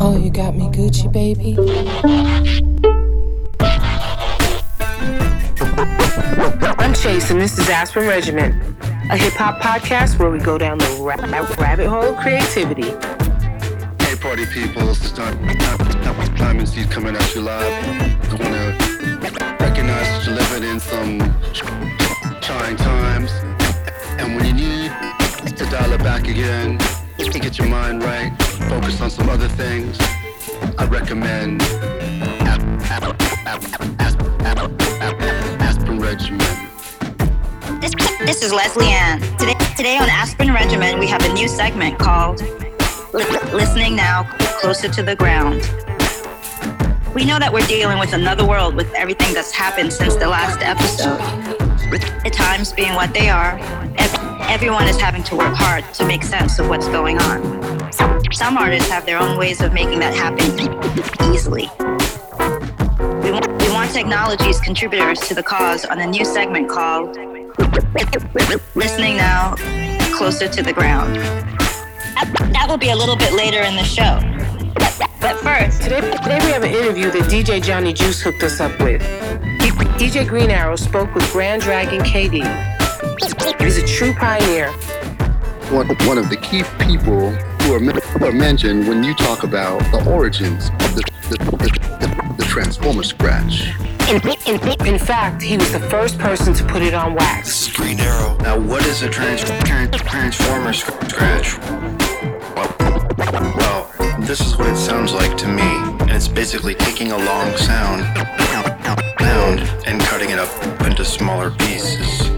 Oh, you got me Gucci, baby. I'm Chase, and this is Aspirin Regimen, a hip hop podcast where we go down the ra- rabbit hole of creativity. Hey, party people, it's Simon C's coming at you live. I want to recognize that you're living in some trying times. And when you need to dial it back again, and get your mind right, focus on some other things, I recommend Aspirin Regimen. This, this is Leslie Ann. Today, today on Aspirin Regimen, we have a new segment called Li- Listening Now, Closer to the Ground. We know that we're dealing with another world with everything that's happened since the last episode. The times being what they are, everyone is having to work hard to make sense of what's going on. Some, artists have their own ways of making that happen easily. We want, we want technology's contributors to the cause on a new segment called Listening Now, Closer to the Ground. That, that will be a little bit later in the show. But first, Today, today we have an interview that DJ Johnny Juice hooked us up with. D- DJ Green Arrow spoke with Grand Dragon KD. He's a true pioneer. one, one of the key people who are, who are mentioned when you talk about the origins of the, the, the, the Transformer scratch. In, in, in fact, he was the first person to put it on wax. This is Green Arrow. Now, what is a trans- trans- transformer scratch? Well, well, this is what it sounds like to me, and it's basically taking a long sound, sound, and cutting it up into smaller pieces.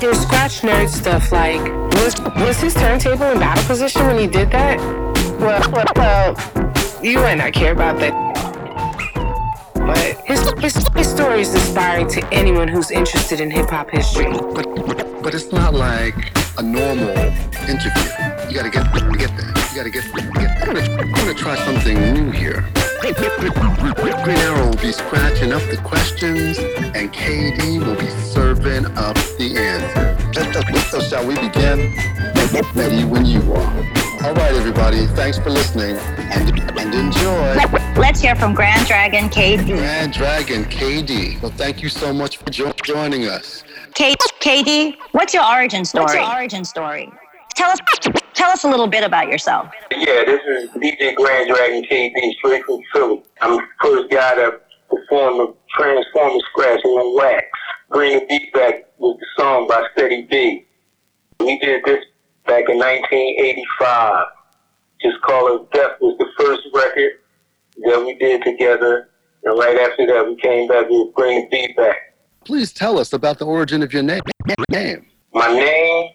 There's scratch nerd stuff like was was his turntable in battle position when he did that? Well, well, well you might not care about that. But his, his, his story is inspiring to anyone who's interested in hip hop history. But, but, but it's not like a normal interview. You gotta get, get that. You gotta get, get that. I'm gonna, I'm gonna try something new here. Green Arrow will be scratching up the questions, and KD will be serving up the answers. So shall we begin? Ready when you are. All right, everybody. Thanks for listening, and, and enjoy. let's hear from Grand Dragon KD. Grand Dragon KD. Well, thank you so much for jo- joining us. K- KD, what's your origin story? What's your origin story? Tell us, tell us a little bit about yourself. Yeah, this is DJ Grand Dragon KD, straight from Philly. I'm the first guy to perform the Transformer scratch on wax. Bring the beat back with the song by Steady B. We did this back in 1985. Just Call Us Def was the first record that we did together. And right after that, we came back with Bring the Beat Back. Please tell us about the origin of your name. My name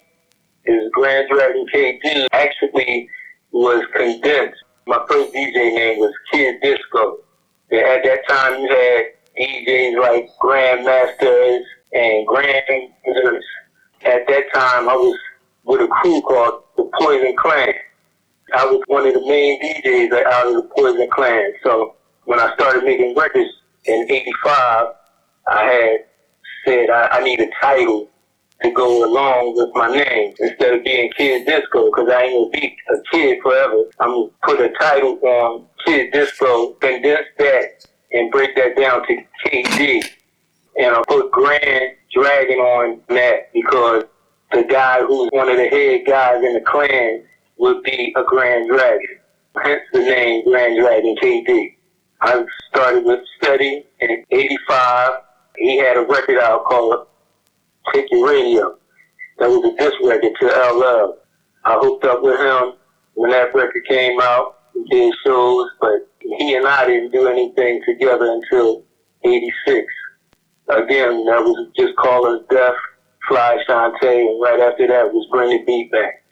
is Grand Dragon KD. Actually, was condensed. My first DJ name was Kid Disco. And at that time, you had DJs like Grandmasters and Grandmasters. At that time, I was with a crew called the Poison Clan. I was one of the main DJs out of the Poison Clan. So when I started making records in '85, I had said I, I need a title to go along with my name instead of being Kid Disco because I ain't gonna be a kid forever. I'm gonna put a title on Kid Disco, condense that, and break that down to KD. And I'll put Grand Dragon on that because the guy who's one of the head guys in the clan would be a Grand Dragon. Hence the name Grand Dragon KD. I started with Steady in 85. He had a record out called Your Radio. That was a diss record to LL. I hooked up with him when that record came out. We did shows, but he and I didn't do anything together until 86. Again, that was just Call Us Def, Fly Shantae, and right after that was Bring the Beat Back.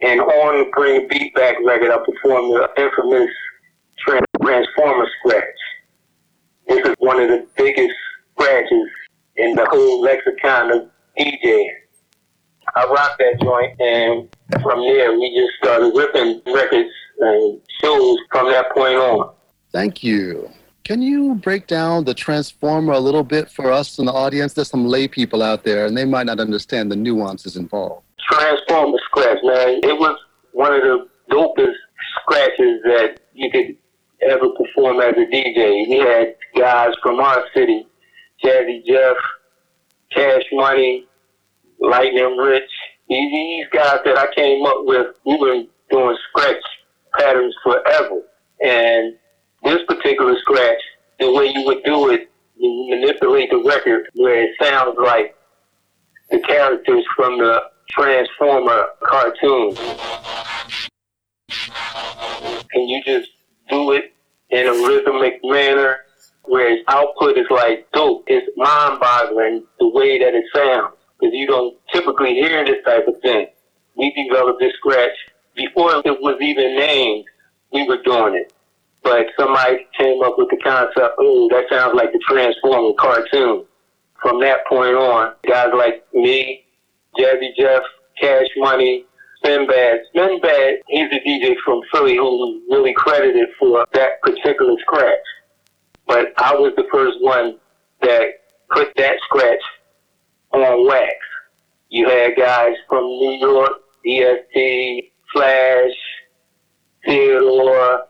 And on the Bring the Beat Back record, I performed the infamous Transformer scratch. This is one of the biggest the lexicon of DJing. I rocked that joint, and from there we just started ripping records and shows from that point on. Thank you. Can you break down the transformer a little bit for us in the audience? There's some lay people out there, and they might not understand the nuances involved. Transformer scratch, man. It was one of the dopest scratches that you could ever perform as a DJ. We had guys from our city, Jazzy Jeff, Cash Money, Lightning Rich. These, guys that I came up with, we were doing scratch patterns forever. And this particular scratch, the way you would do it, you manipulate the record where it sounds like the characters from the Transformer cartoon. And you just do it in a rhythmic manner where its output is like dope. It's mind boggling the way that it sounds because you don't typically hear this type of thing. We developed this scratch before it was even named. We were doing it but somebody came up with the concept, oh, that sounds like the Transformer cartoon. From that point on, guys like me, Jazzy Jeff, Cash Money, Spinbad. Spinbad, he's a DJ from Philly who really credited for that particular scratch. But I was the first one that put that scratch on wax. You had guys from New York, EST, Flash, Theodore,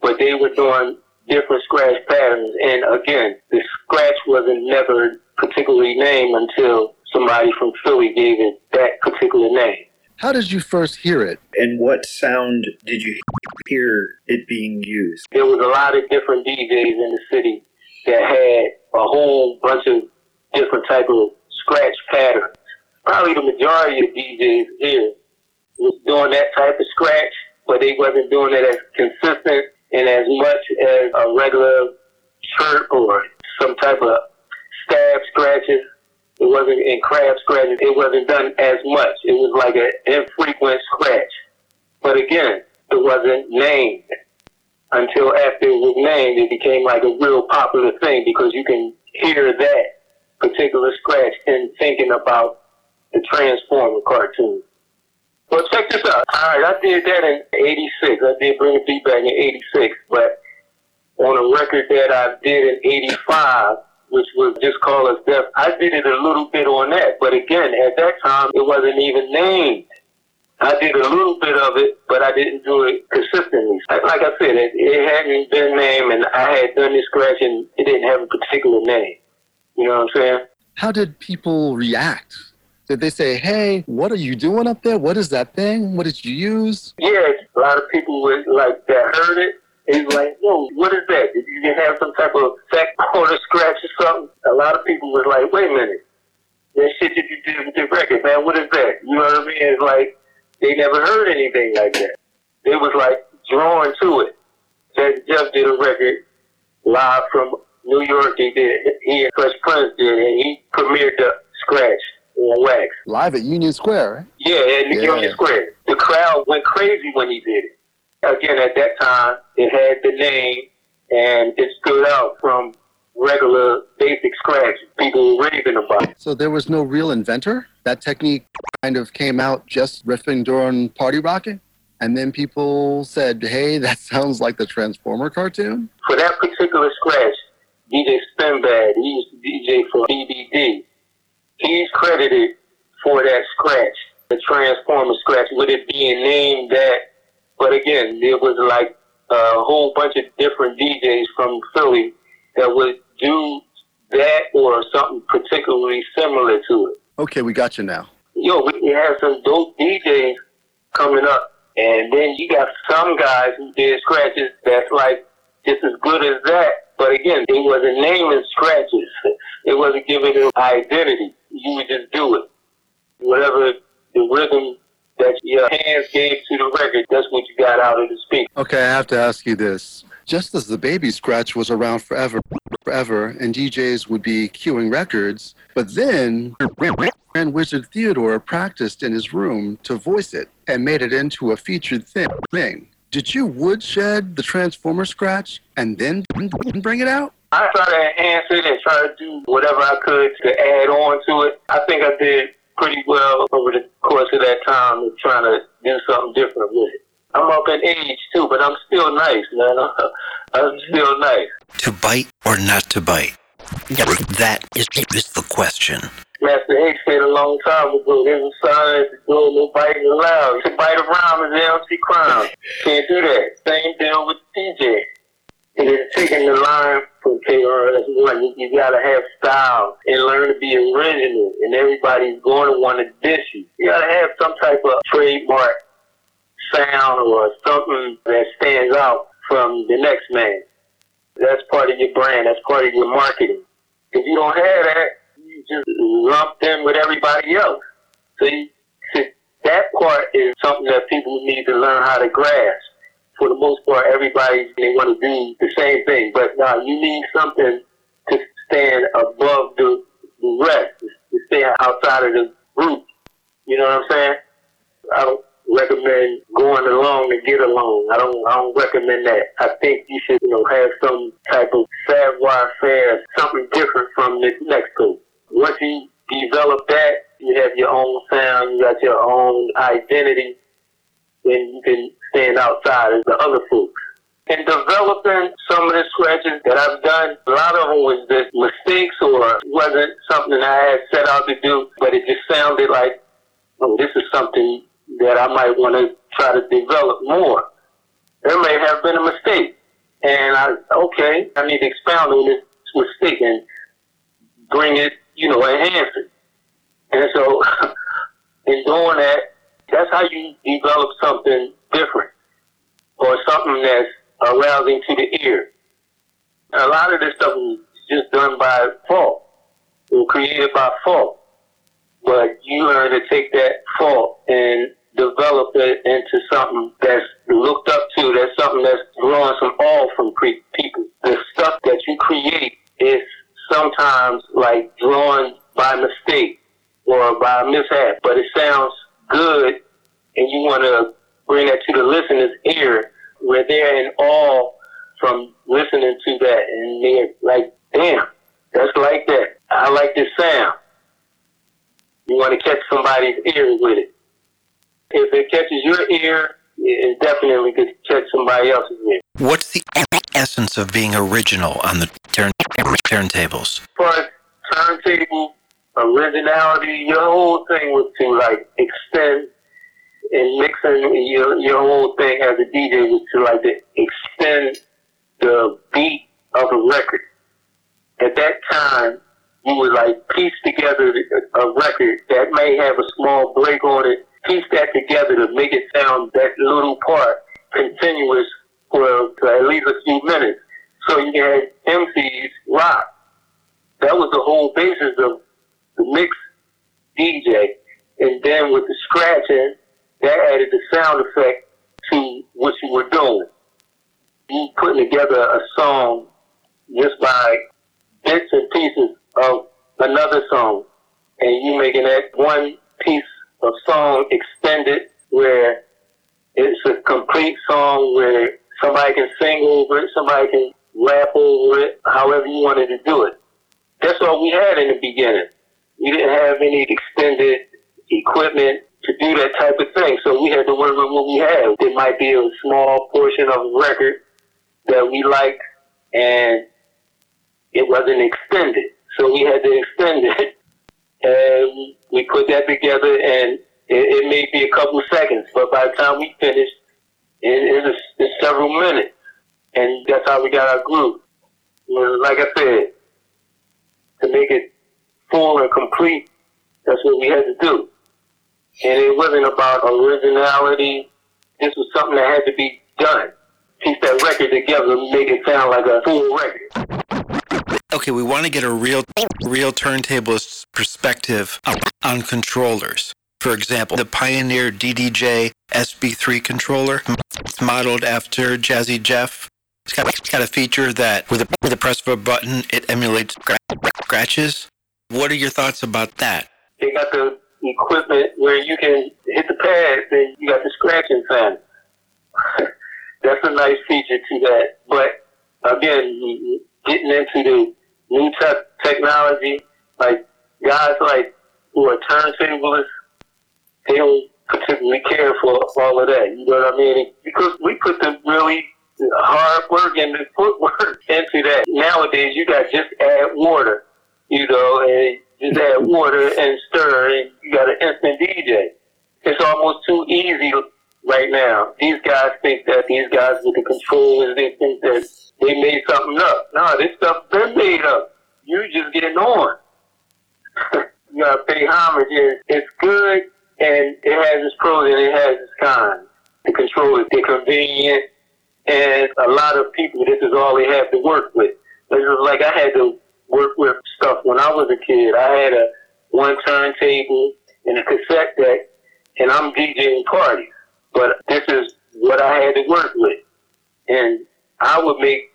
but they were doing different scratch patterns. And again, the scratch wasn't never particularly named until somebody from Philly gave it that particular name. How did you first hear it? And what sound did you hear it being used? There was a lot of different DJs in the city that had a whole bunch of different type of scratch patterns. Probably the majority of DJs here was doing that type of scratch, but they wasn't doing it as consistent in as much as a regular shirt or some type of stab scratches. It wasn't in crab scratches. It wasn't done as much. It was like an infrequent scratch. But again, it wasn't named until after it was named. It became like a real popular thing because you can hear that particular scratch in thinking about the Transformer cartoon. Well, check this out. All right, I did that in '86. I did bring beat back in '86, but on a record that I did in '85, which was just called as Death, I did it a little bit on that. But again, at that time, it wasn't even named. I did a little bit of it, but I didn't do it consistently. Like I said, it, it hadn't been named, and I had done this scratch, and it didn't have a particular name. You know what I'm saying? How did people react did they say, hey, what are you doing up there? What is that thing? What did you use? Yeah, a lot of people would like that heard it. It's like, yo, what is that? Did you have some type of on the scratch or something? A lot of people was like, wait a minute. That shit that you did with the record, man, what is that? You know what I mean? It's like, they never heard anything like that. They was like drawn to it. Jazzy Jeff did a record live from New York. He did. He and Fresh Prince did, and he premiered the scratch on wax. Live at Union Square, right? Yeah, at yeah. Union Square. The crowd went crazy when he did it. Again, at that time, it had the name and it stood out from regular basic scratch. People were raving about. So there was no real inventor? That technique kind of came out just riffing during party rocking? And then people said, hey, that sounds like the Transformer cartoon? For that particular scratch, DJ Spinbad, he used to DJ for BBD he's credited for that scratch, the Transformer scratch, with it being named that. But again, there was like a whole bunch of different DJs from Philly that would do that or something particularly similar to it. Okay, we got you now. Yo, we have some dope DJs coming up. And then you got some guys who did scratches that's like just as good as that. But again, they wasn't naming scratches. It wasn't giving them identity you would just do it. Whatever the rhythm that your hands gave to the record, that's what you got out of the speaker. Okay, I have to ask you this. Just as the baby scratch was around forever, forever, and DJs would be queuing records, but then Grand Wizard Theodore practiced in his room to voice it and made it into a featured thing. Did you woodshed the Transformer scratch and then bring it out? I try to enhance it and try to do whatever I could to add on to it. I think I did pretty well over the course of that time of trying to do something different with it. I'm up in age too, but I'm still nice, man. I'm still nice. To bite or not to bite? That is, is the question. Master H said a long time ago, there's a sign to do no biting allowed. To bite around is MC crime. Can't do that. Same deal with DJ. And then taking the line from KRS One, you, you gotta have style and learn to be original. And everybody's going to want to dish you. You gotta have some type of trademark sound or something that stands out from the next man. That's part of your brand. That's part of your marketing. If you don't have that, you just lump in with everybody else. So, you, that part is something that people need to learn how to grasp. For the most part, everybody they want to do the same thing, but now you need something to stand above the, rest, to stay outside of the group. You know what I'm saying? I don't recommend going along to get along. I don't I don't recommend that. I think you should, you know, have some type of savoir faire, something different from the next group. Once you develop that, you have your own sound, you got your own identity, then you can stand outside as the other folks. In developing some of the scratches that I've done, a lot of them was just mistakes or wasn't something I had set out to do, but it just sounded like, oh, this is something that I might want to try to develop more. There may have been a mistake. And I, okay, I need to expound on this mistake and bring it, you know, enhance it. And so, in doing that, that's how you develop something different or something that's arousing to the ear. a lot of this stuff is just done by fault or created by fault. But you learn to take that fault and develop it into something that's looked up to, that's something that's drawing some awe from people. The stuff that you create is sometimes like drawn by mistake or by mishap, but it sounds good and you want to bring that to the listener's ear where they're in awe from listening to that and they're like, damn, that's like that. I like this sound. You want to catch somebody's ear with it if it catches your ear, it definitely could catch somebody else's ear. What's the essence of being original on the turn turntables? For turntable originality, your whole thing was to like extend and mixing your your whole thing as a DJ was to like to extend the beat of a record. At that time, you would like piece together a record that may have a small break on it piece that together to make it sound that little part continuous for, for at least a few minutes. So you had MCs rock. That was the whole basis of the mix DJ. And then with the scratching, that added the sound effect to what you were doing. You putting together a song just by bits and pieces of another song. And you making that one piece of song extended where it's a complete song where somebody can sing over it, somebody can rap over it, however you wanted to do it. That's all we had in the beginning. We didn't have any extended equipment to do that type of thing, so we had to work with what we had. It might be a small portion of a record that we liked, and it wasn't extended, so we had to extend it. And we put that together, and it, it may be a couple seconds, but by the time we finished, it, it it's several minutes, and that's how we got our groove. Like I said, to make it full and complete, that's what we had to do. And it wasn't about originality. This was something that had to be done. Piece that record together, make it sound like a full record okay, we want to get a real, real turntablist perspective on controllers. For example, the Pioneer DDJ SB3 controller, modeled after Jazzy Jeff. It's got, it's got a feature that with a, with a press of a button, it emulates scratches. What are your thoughts about that? They got the equipment where you can hit the pads and you got the scratching sound. That's a nice feature to that. But again, getting into the new te- technology, like guys like who are turntablists, they don't particularly care for all of that. You know what I mean? Because we put the really hard work and the footwork into that. Nowadays, you got just add water, you know, and just add water and stir, and you got an instant DJ. It's almost too easy right now. These guys think that these guys with the controllers, they think that they made something up. No, this stuff been made up. You just getting on. you gotta pay homage. It's good and it has its pros and it has its cons. The controllers, they're convenient, and a lot of people, this is all they have to work with. It's just like I had to work with stuff when I was a kid. I had a one turntable and a cassette deck, and I'm DJing parties. But this is what I had to work with. And I would make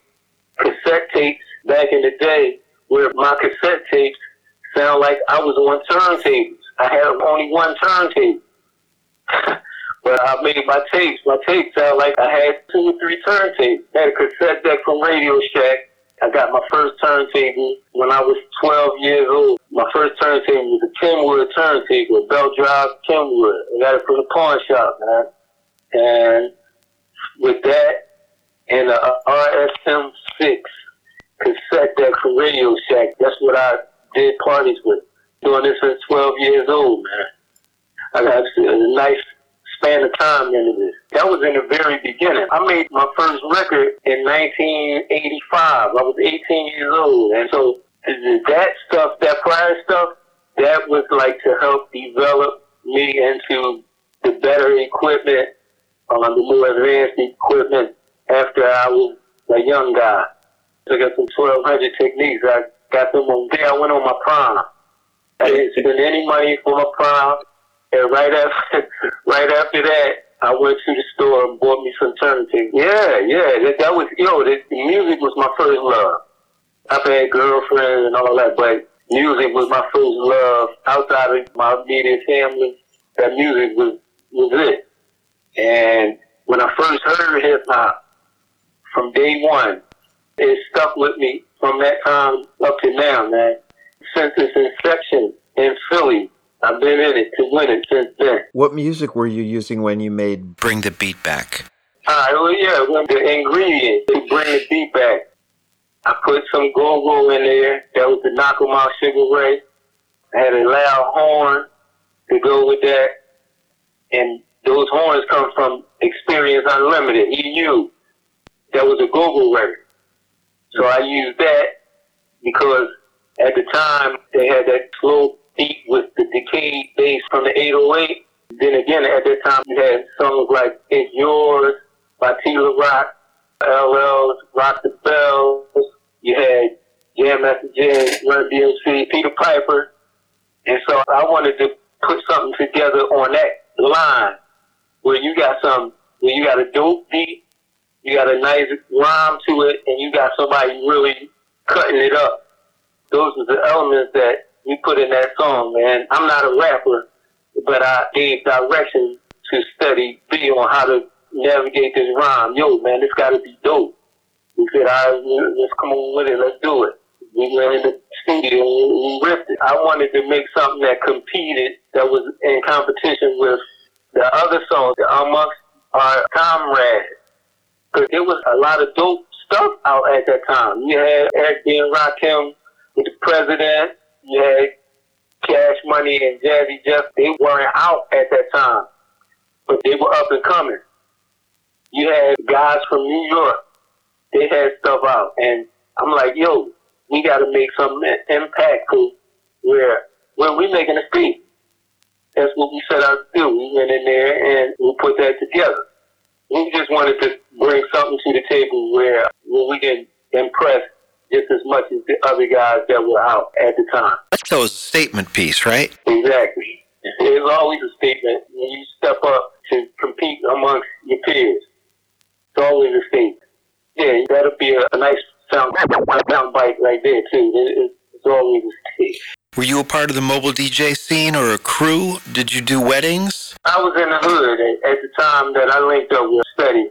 cassette tapes back in the day where my cassette tapes sound like I was on turntables. I had only one turntable. but I made my tapes. My tapes sound like I had two or three turntables. I had a cassette deck from Radio Shack. I got my first turntable when I was 12 years old. My first turntable was a Kenwood turntable, a belt drive Kenwood. I got it from the pawn shop, man. And with that and a RSM6 cassette deck from Radio Shack, that's what I did parties with. Doing this since 12 years old, man. I got a nice span of time into this. That was in the very beginning. I made my first record in 1985. I was 18 years old. And so that stuff, that prior stuff, that was like to help develop me into the better equipment um, the more advanced equipment after I was a young guy. I got some 1200 Technics. I got them on there. I went on my prime. I didn't spend any money for my prime. And right after, right after that, I went to the store and bought me some turntables. Yeah, yeah, that, that was, yo, the music was my first love. I've had girlfriends and all that, but music was my first love. Outside of my immediate family, that music was, was it. And when I first heard hip hop from day one, it stuck with me from that time up to now, man. Since its inception in Philly, I've been in it to win it since then. What music were you using when you made Bring the Beat Back? Right, well, yeah, well, the ingredient to bring the beat back. I put some go-go in there. That was the knock 'em out Sugar Ray. I had a loud horn to go with that. And those horns come from Experience Unlimited, EU. That was a go-go record. So I used that because at the time they had that slow beat with the decayed bass from the 808. Then again, at that time you had songs like It's Yours by T-La Rock, LL's Rock the Bells. You had Jam Master Jay, Run DMC, Peter Piper. And so I wanted to put something together on that line where you got some, where you got a dope beat, you got a nice rhyme to it, and you got somebody really cutting it up. Those are the elements that we put in that song, man. I'm not a rapper, but I gave direction to Steady B on how to navigate this rhyme. Yo, man, this got to be dope. We said, all right, let's come on with it. Let's do it. We went in the studio and we ripped it. I wanted to make something that competed, that was in competition with the other songs amongst our comrades. Because there was a lot of dope stuff out at that time. You had Eric B. and Rakim the president. You had Cash Money and Jazzy Jeff. They weren't out at that time, but they were up and coming. You had guys from New York. They had stuff out. And I'm like, yo, we got to make something impactful where, where we making a statement. That's what we set out to do. We went in there and we put that together. We just wanted to bring something to the table where, where we can impress just as much as the other guys that were out at the time. So it was a statement piece, right? Exactly. It's always a statement when you step up to compete amongst your peers. It's always a statement. Yeah, that'll be a, a nice sound, sound bite right there too. It, it, it's always a statement. Were you a part of the mobile DJ scene or a crew? Did you do weddings? I was in the hood at, at the time that I linked up with Steady.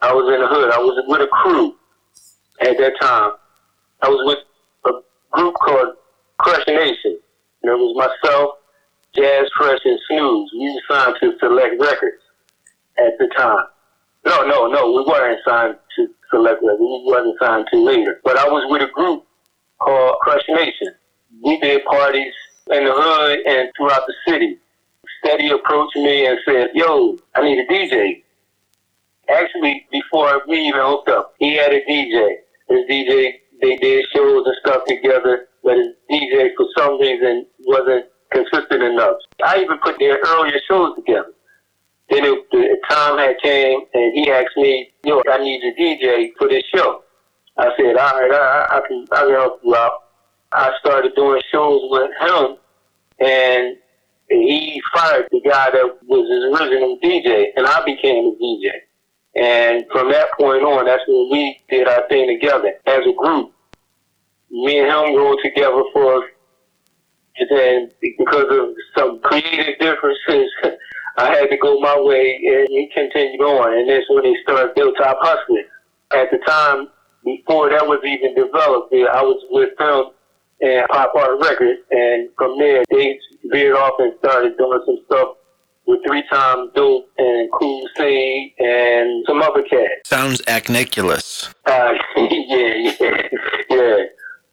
I was in the hood. I was with a crew at that time. I was with a group called Crush Nation. And it was myself, Jazz Fresh, and Snooze. We were signed to Select Records at the time. No, no, no. We weren't signed to Select Records. We wasn't signed to later. But I was with a group called Crush Nation. We did parties in the hood and throughout the city. Steady approached me and said, yo, I need a DJ. Actually, before we even hooked up, he had a DJ. His DJ, they did shows and stuff together, but his DJ for some reason wasn't consistent enough. I even put their earlier shows together. Then it, the time had came and he asked me, yo, I need a DJ for this show. I said, all right, I, I can, I can help you out. I started doing shows with him and he fired the guy that was his original DJ and I became a DJ. And from that point on, that's when we did our thing together as a group. Me and him rode together for, and then because of some creative differences, I had to go my way and he continued on. And that's when he started Hilltop Hustling. At the time, before that was even developed, I was with him and Pop Art Records. And from there, they veered off and started doing some stuff with Three Times Dope and Cool C and some other cats. Sounds acniculous. Uh, yeah, yeah, yeah.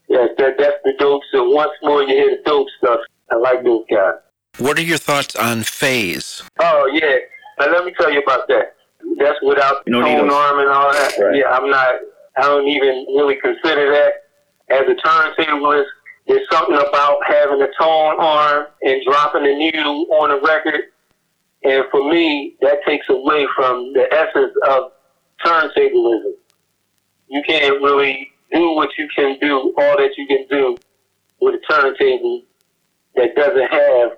Yeah, that, that's the dope. So once more you hear the dope stuff. I like those guys. What are your thoughts on phase? Oh, yeah. Now let me tell you about that. That's without No tone needles. arm and all that. Right. Yeah, I'm not, I don't even really consider that as a turntablist. There's something about having a tone arm and dropping the needle on a record. And for me, that takes away from the essence of turntablism. You can't really do what you can do, all that you can do with a turntable that doesn't have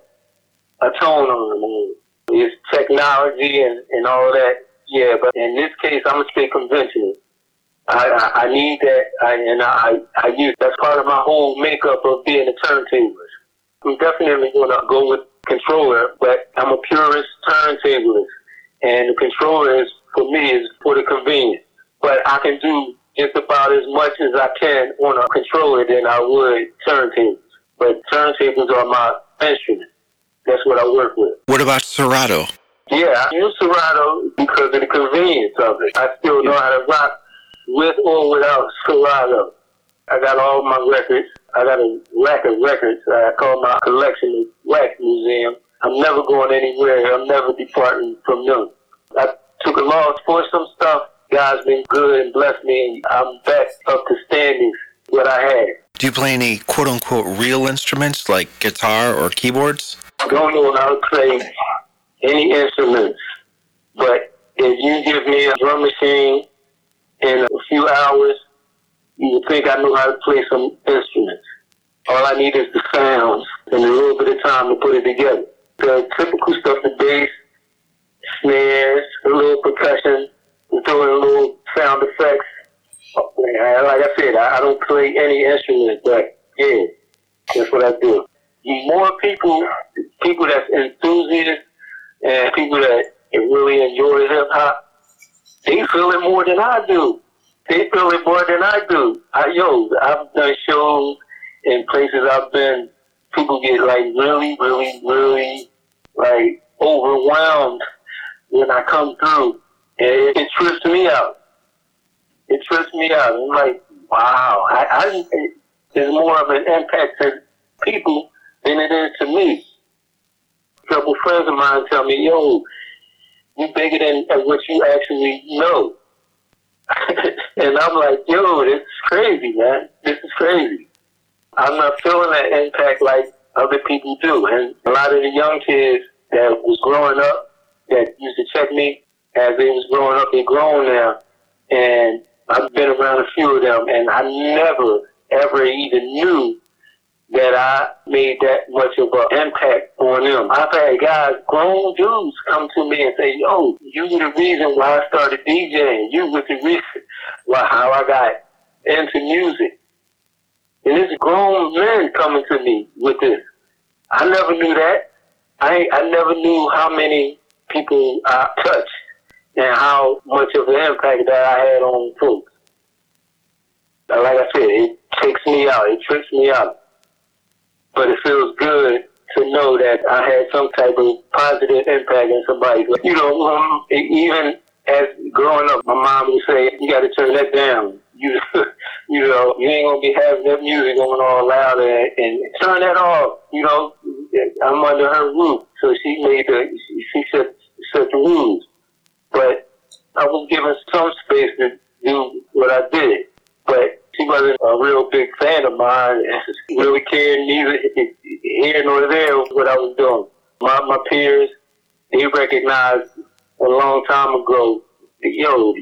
a tone on it. It's technology and, and all that. Yeah, but in this case, I'm gonna stay conventional. I, I, I need that, I, and I, I use that's part of my whole makeup of being a turntablist. I'm definitely gonna go with controller, but I'm a purist turntablist, and the controller is for me is for the convenience. But I can do just about as much as I can on a controller than I would turntables. But turntables are my instrument. That's what I work with. What about Serato? Yeah, I use Serato because of the convenience of it. I still know how to rock with or without Serato. I got all my records. I got a rack of records. I call my collection the Wax Museum. I'm never going anywhere. I'm never departing from them. I took a loss for some stuff. God's been good and blessed me, and I'm back up to standing what I had. Do you play any quote unquote real instruments like guitar or keyboards? don't know how to play any instruments, but if you give me a drum machine in a few hours, you think I know how to play some instruments. All I need is the sounds and a little bit of time to put it together. The typical stuff, the bass, snares, a little percussion, throwing a little sound effects. Like I said, I don't play any instrument, but yeah, that's what I do. More people, people that's enthusiasts and people that really enjoy hip hop, they feel it more than I do. They feel it more than I do. I, yo, I've done shows in places I've been. People get like really, really, really like overwhelmed when I come through, and it, it trips me out. It trips me out. I'm like, wow, I, I it, there's more of an impact to people than it is to me. A couple friends of mine tell me, yo, you're bigger than what you actually know. and I'm like, yo, this is crazy, man. This is crazy. I'm not feeling that impact like other people do. And a lot of the young kids that was growing up, that used to check me as they was growing up, they grown now. And I've been around a few of them, and I never, ever even knew that I made that much of an impact on them. I've had guys, grown dudes, come to me and say, yo, you were the reason why I started DJing. You were the reason why how I got into music. And it's grown men coming to me with this. I never knew that. I I never knew how many people I touched and how much of an impact that I had on folks. Like I said, it takes me out. It trips me out but it feels good to know that I had some type of positive impact on somebody. You know, um, even as growing up, my mom would say, "You got to turn that down. You, you know, you ain't gonna be having that music going all loud and, and turn that off. You know, I'm under her roof, so she made the she set set the rules. But I was given some space to do what I did. But she wasn't a real big fan of mine really cared neither here nor there what I was doing. My my peers, they recognized a long time ago, yo,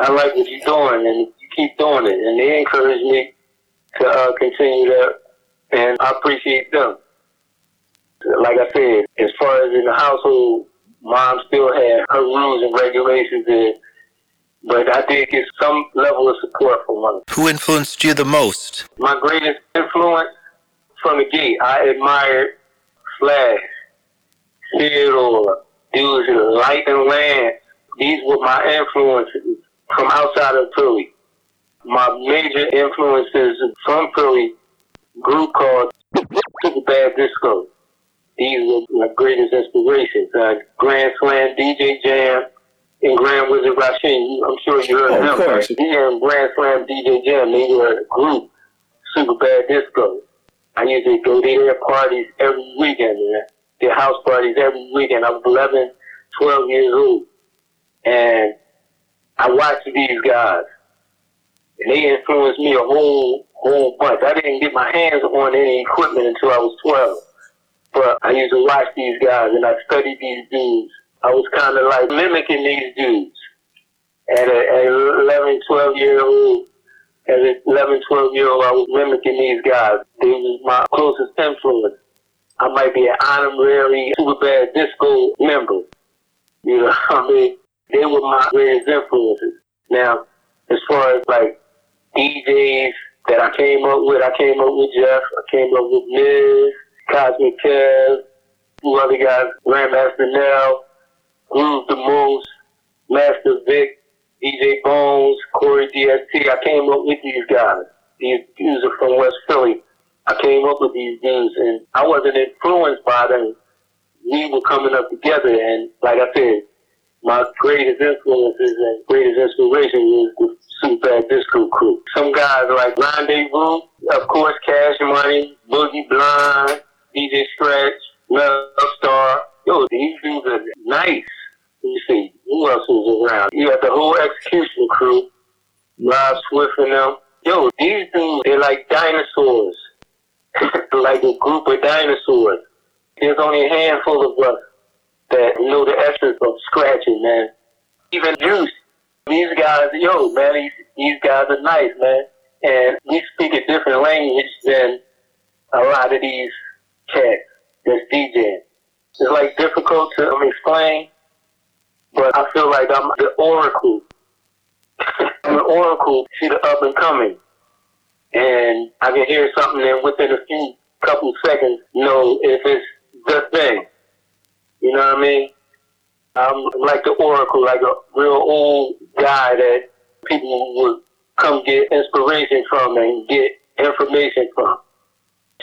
I like what you're doing and you keep doing it. And they encouraged me to uh, continue that and I appreciate them. Like I said, as far as in the household, mom still had her rules and regulations and but I did get some level of support from one. Who influenced you the most? My greatest influence from the gate, I admired Flash, Theodore, dudes Light and Lance. These were my influences from outside of Philly. My major influences from Philly, group called Super Bad Disco. These were my greatest inspirations. Uh, Grand Slam, DJ Jam, and Grand Wizard Rasheem. I'm sure you heard Oh, of of course. Right? He and Grand Slam, DJ Jam, they were a group, Super Bad Disco. I used to go to their parties every weekend, man. Their house parties every weekend. I was 11, 12 years old. And I watched these guys. And they influenced me a whole, whole bunch. I didn't get my hands on any equipment until I was 12. But I used to watch these guys and I studied these dudes. I was kind of like mimicking these dudes. At a, at 11, 12 year old, an 11, 12 year old, I was mimicking these guys. They was my closest influence. I might be an honorary super bad disco member. You know what I mean? They were my greatest influences. Now, as far as like DJs that I came up with, I came up with Jeff, I came up with Miz, Cosmic Kev, two other guys, Grandmaster Nell, Groove the Moose, Master Vic, DJ Bones, Corey DST. I came up with these guys. These dudes are from West Philly. I came up with these dudes and I wasn't influenced by them. We were coming up together and like I said, my greatest influences and uh, greatest inspiration was the Super Disco crew. Some guys like Rendezvous, of course, Cash Money, Boogie Blind, DJ Stretch, Love Star. Yo, these dudes are nice. Me see, who else was around? You got the whole execution crew, Rob Swift and them. Yo, these dudes, they're like dinosaurs. like a group of dinosaurs. There's only a handful of us that know the essence of scratching, man. Even Juice, these guys, yo, man, these, these guys are nice, man. And we speak a different language than a lot of these cats that's DJing. It's like difficult to explain, but I feel like I'm the oracle. I'm the oracle to the up and coming. And I can hear something and within a few couple seconds know if it's the thing. You know what I mean? I'm like the oracle, like a real old guy that people would come get inspiration from and get information from.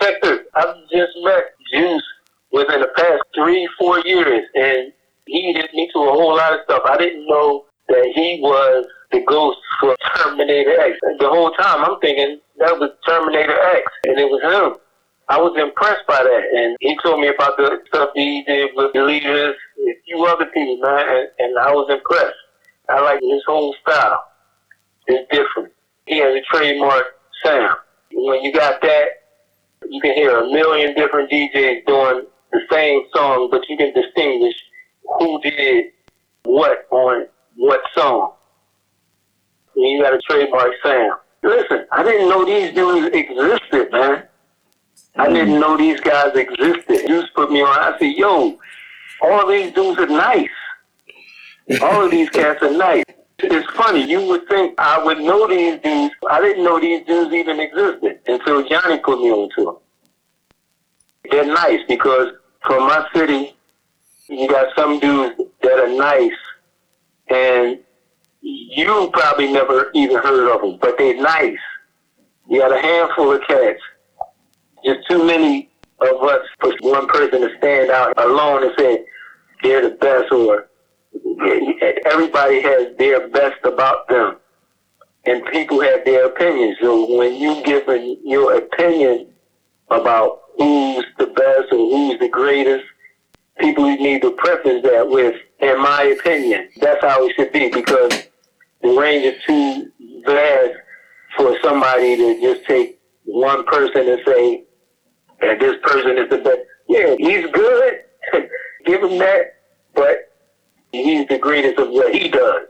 Check this. I've just met Juice within the past three, four years, and he me to a whole lot of stuff. I didn't know that he was the ghost for Terminator X. The whole time I'm thinking that was Terminator X, and it was him. I was impressed by that, and he told me about the stuff he did with the leaders, a few other people, man, and, and I was impressed. I like his whole style. It's different. He has a trademark sound. When you got that, you can hear a million different DJs doing the same song, but you can distinguish who did what on what song. And you got a trademark sound. Listen, I didn't know these dudes existed, man. I mm. didn't know these guys existed. Juice put me on. I said, yo, all these dudes are nice. All of these cats are nice. It's funny. You would think I would know these dudes. I didn't know these dudes even existed until Johnny put me on to them. They're nice because from my city, you got some dudes that are nice, and you probably never even heard of them, but they're nice. You got a handful of cats. Just too many of us for one person to stand out alone and say they're the best or everybody has their best about them, and people have their opinions. So when you give your opinion about who's the best or who's the greatest, people need to preface that with, in my opinion. That's how it should be because the range is too vast for somebody to just take one person and say, and this person is the best. Yeah, he's good. Give him that. But he's the greatest of what he does.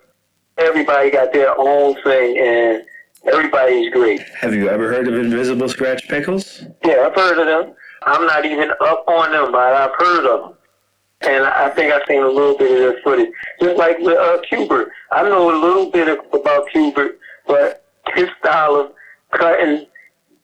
Everybody got their own thing, and everybody's great. Have you ever heard of Invisibl Skratch Piklz? Yeah, I've heard of them. I'm not even up on them, but I've heard of them. And I think I've seen a little bit of their footage. Just like with uh, Qbert. I know a little bit about Qbert, but his style of cutting,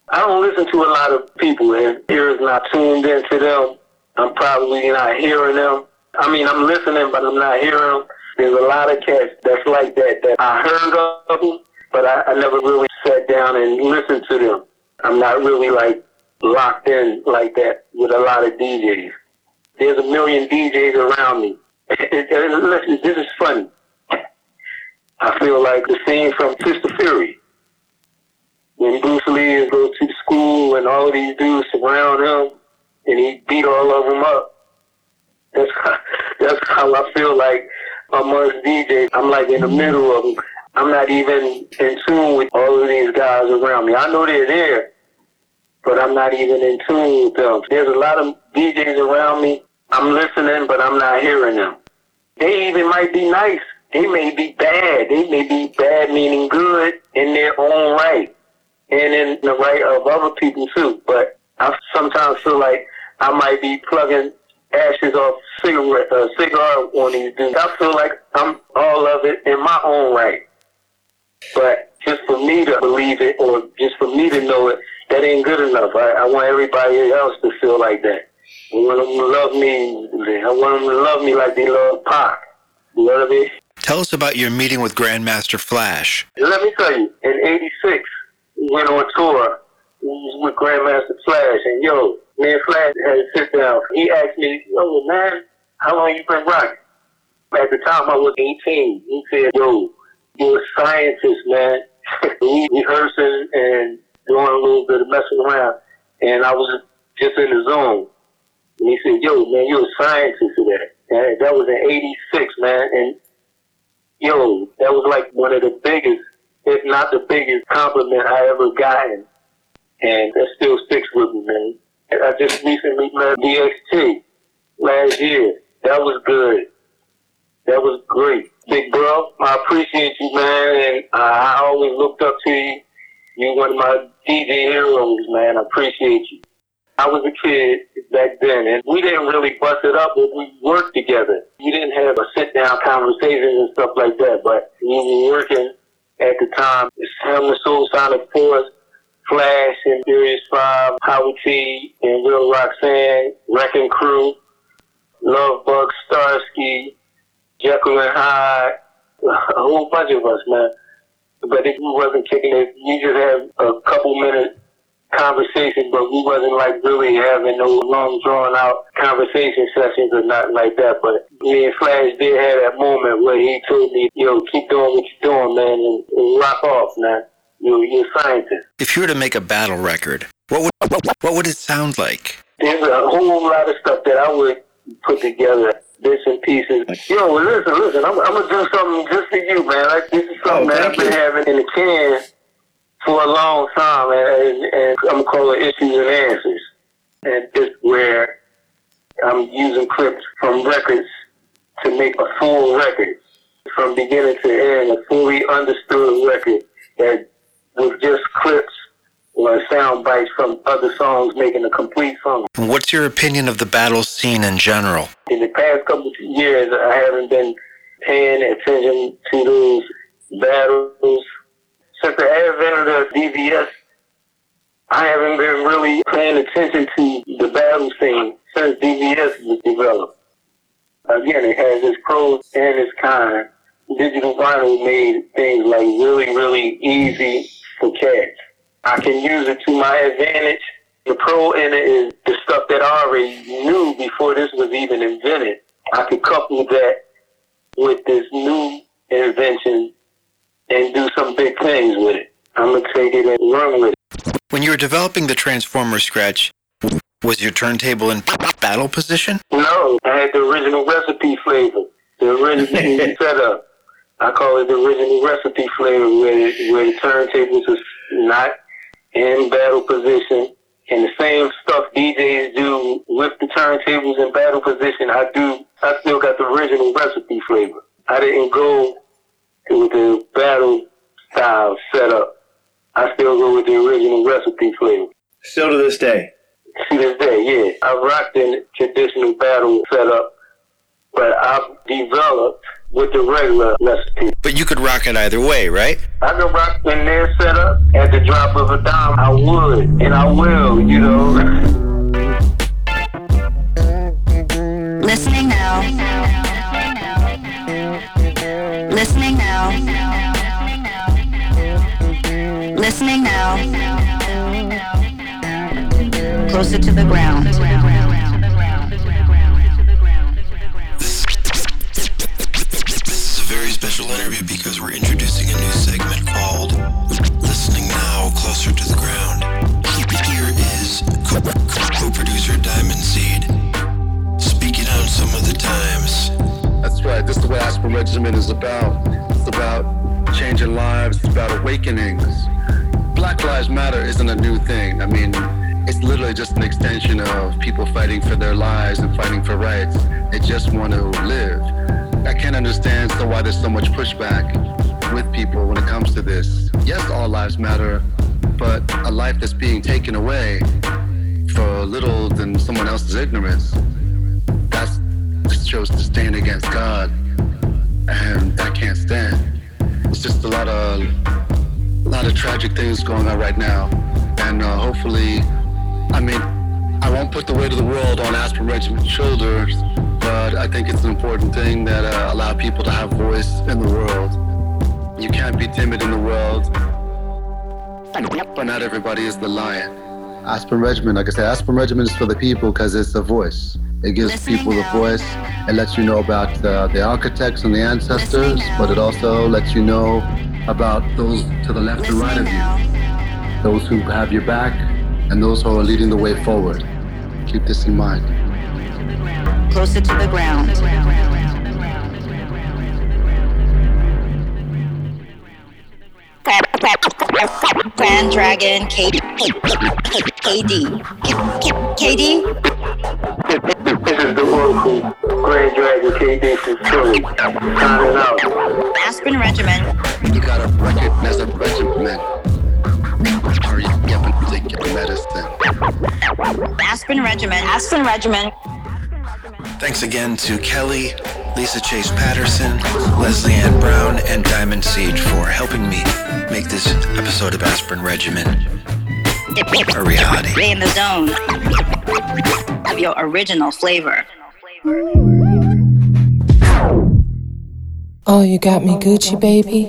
I don't listen to a lot of people, and ears not tuned into them. I'm probably not hearing them. I mean, I'm listening, but I'm not hearing them. There's a lot of cats that's like that, that I heard of them, but I, I never really sat down and listened to them. I'm not really like locked in like that with a lot of DJs. There's a million DJs around me. Listen, this is funny. I feel like the scene from Fist of Fury. When Bruce Lee goes to school and all of these dudes surround him and he beat all of them up. That's how, that's how I feel like amongst DJs. I'm like in the middle of them. I'm not even in tune with all of these guys around me. I know they're there, but I'm not even in tune with them. There's a lot of DJs around me. I'm listening, but I'm not hearing them. They even might be nice. They may be bad. They may be bad meaning good in their own right and in the right of other people too. But I sometimes feel like I might be plugging ashes off cigarette, uh, cigar on these dudes. I feel like I'm all of it in my own right. But just for me to believe it or just for me to know it, that ain't good enough. I, I want everybody else to feel like that. I want them to love me. I want them to love me like they love Pac. You know what I mean? Tell us about your meeting with Grandmaster Flash. Let me tell you, in '86, we went on tour with Grandmaster Flash, and yo, me and Flash had a sit down. He asked me, yo, man, how long you been rocking? At the time, I was 18. He said, yo, you're a scientist, man. we rehearsing and doing a little bit of messing around, and I was just in the zone. And he said, yo, man, you're a scientist of that. And that was in 86, man. And, yo, that was like one of the biggest, if not the biggest compliment I ever gotten. And that still sticks with me, man. I just recently met DXT last year. That was good. That was great. Big bro, I appreciate you, man, and I always looked up to you. You're one of my DJ heroes, man. I appreciate you. I was a kid back then, and we didn't really bust it up, but we worked together. You didn't have a sit-down conversation and stuff like that, but we were working at the time. It's the Soul Sonic Force, Flash and Furious 5, Howard T, and Real Roxanne, Wrecking Crew, Love Bug, Starski, Jekyll and Hyde, a whole bunch of us, man. But if we wasn't kicking it, you just have a couple minute conversation, but we wasn't like really having no long drawn out conversation sessions or nothing like that. But me and Flash did have that moment where he told me, yo, keep doing what you're doing, man, and, and rock off, man. You, you're a scientist. If you were to make a battle record, what would what would it sound like? There's a whole lot of stuff that I would put together, bits and pieces. Yo, listen, listen, I'm, I'm gonna do something just for you, man. Like this is something Oh, that I've been you. having in the can for a long time, and, and, and I'm calling issues and answers. And this where I'm using clips from records to make a full record, from beginning to end, a fully understood record that was just clips or sound bites from other songs making a complete song. What's your opinion of the battle scene in general? In the past couple of years, I haven't been paying attention to those battles. Since the advent of DVS, I haven't been really paying attention to the battle scene since DVS was developed. Again, it has its pros and its cons. Digital vinyl made things like really, really easy for cats. I can use it to my advantage. The pro in it is the stuff that I already knew before this was even invented. I could couple that with this new invention and do some big things with it. I'm gonna take it and run with it. When you were developing the Transformer scratch, was your turntable in battle position? No, I had the original recipe flavor, the original setup. I call it the original recipe flavor, where where the turntables is not in battle position, and the same stuff DJs do with the turntables in battle position. I do. I still got the original recipe flavor. I didn't go with the battle style setup. I still go with the original recipe flavor. Still to this day. To this day, yeah. I've rocked in traditional battle setup, but I've developed with the regular recipe. But you could rock it either way, right? I could rock in their setup at the drop of a dime. I would, and I will, you know. Listening now. Listening now. Closer to the ground. This is a very special interview because we're introducing a new segment called Listening Now Closer to the Ground. Here is co- co-producer Diamond Seed speaking on some of the times. That's right. This is what Aspirin Regimen is about. It's about changing lives. It's about awakenings. Black Lives Matter isn't a new thing. I mean, it's literally just an extension of people fighting for their lives and fighting for rights. They just want to live. I can't understand so why there's so much pushback with people when it comes to this. Yes, all lives matter, but a life that's being taken away for little than someone else's ignorance, that's just shows to stand against God, and that can't stand. It's just a lot of, a lot of tragic things going on right now, and uh, hopefully, I mean, I won't put the weight of the world on Aspirin Regimen's shoulders, but I think it's an important thing that uh, allow people to have voice in the world. You can't be timid in the world, but not everybody is the lion. Aspirin Regimen, like I said, Aspirin Regimen is for the people because it's the voice. It gives Listening people the voice. It lets you know about uh, the architects and the ancestors, but it also lets you know about those to the left and right of Listening you, now. those who have your back, and those who are leading the way forward. Keep this in mind. Closer to the ground. Grand Dragon K- K- K- KD. KD? This is the Oracle Grand Dragon KD from Philly. Signing out. Aspirin Regimen. You gotta recognize a regiment. Hurry up and take your medicine. Aspirin Regimen. Aspirin Regimen. Thanks again to Kelly, Lisa Chase Patterson, Leslie Ann Brown, and Diamond Siege for helping me make this episode of Aspirin Regimen a reality. Stay in the zone of your original flavor. Oh, you got me Gucci, baby.